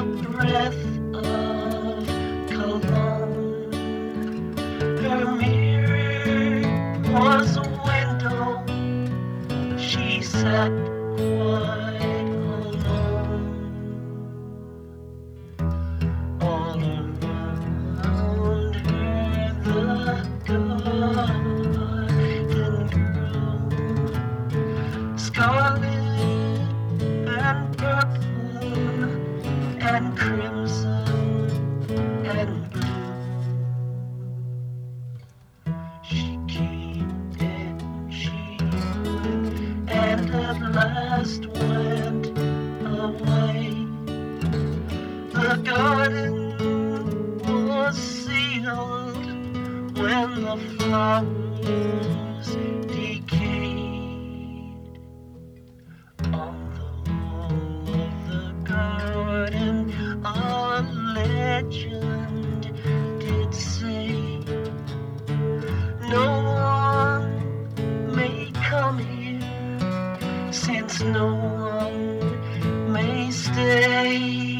a breath of cologne. Her mirror was a window. She sat quite alone. All around her the garden grew. Scarlet and crimson and blue. She came and she went and at last went away. The garden was sealed when the flowers decayed. Since no one may stay.